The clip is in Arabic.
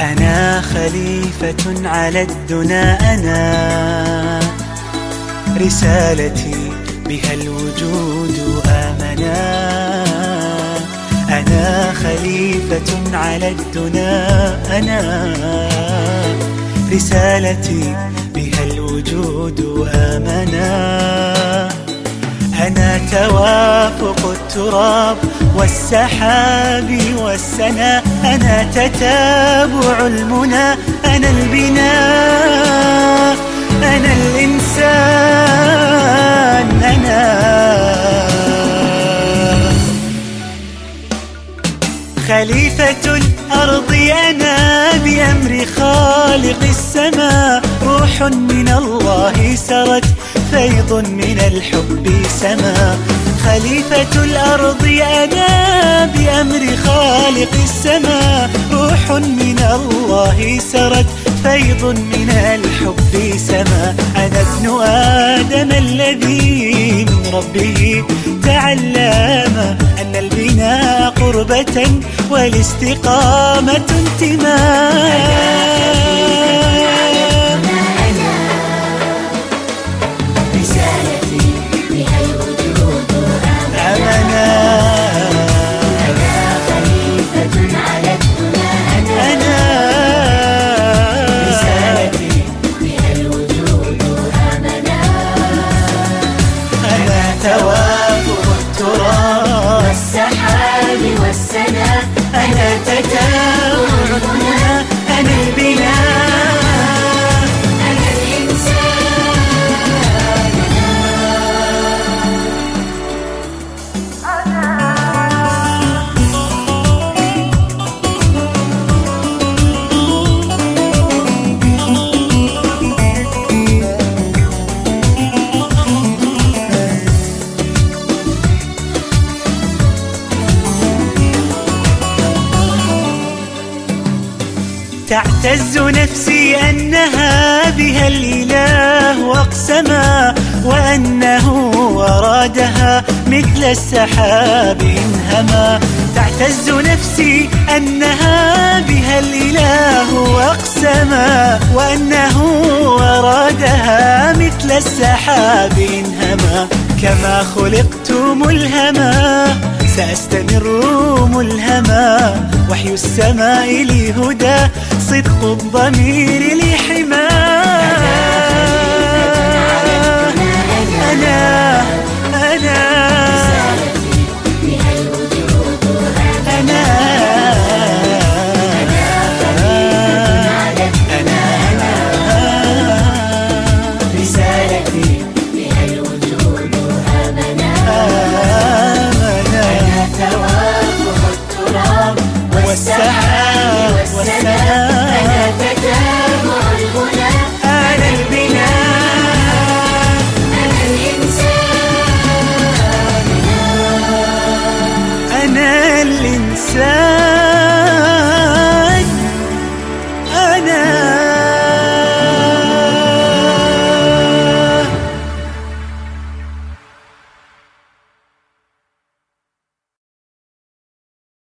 أنا خليفة على الدنا أنا رسالتي بها الوجود آمنا. أنا خليفة على الدنا أنا رسالتي بها الوجود آمنا. أنا توافق التراب والسحاب والسنا. أنا تتابع المنى أنا البناء أنا الإنسان أنا. خليفة الأرض أنا بأمر خالق السماء روح من الله سرت فيض من الحب سما. خليفة الأرض أنا بأمر خالق السماء. روح من الله سرت فيض من الحب سما. أنا ابن آدم الذي من ربه تعلم أن البناء قربة والاستقامة انتماء. 태워. تعتز نفسي أنها بها الإله أقسما وأنه أرادها مثل السحاب انهما تعتز نفسي أنها بها الإله أقسما وأنه أرادها مثل السحاب انهما كما خلقت ملهما سأستمر ملهما. وحي السماء لي هدى صدق الضمير لي أنا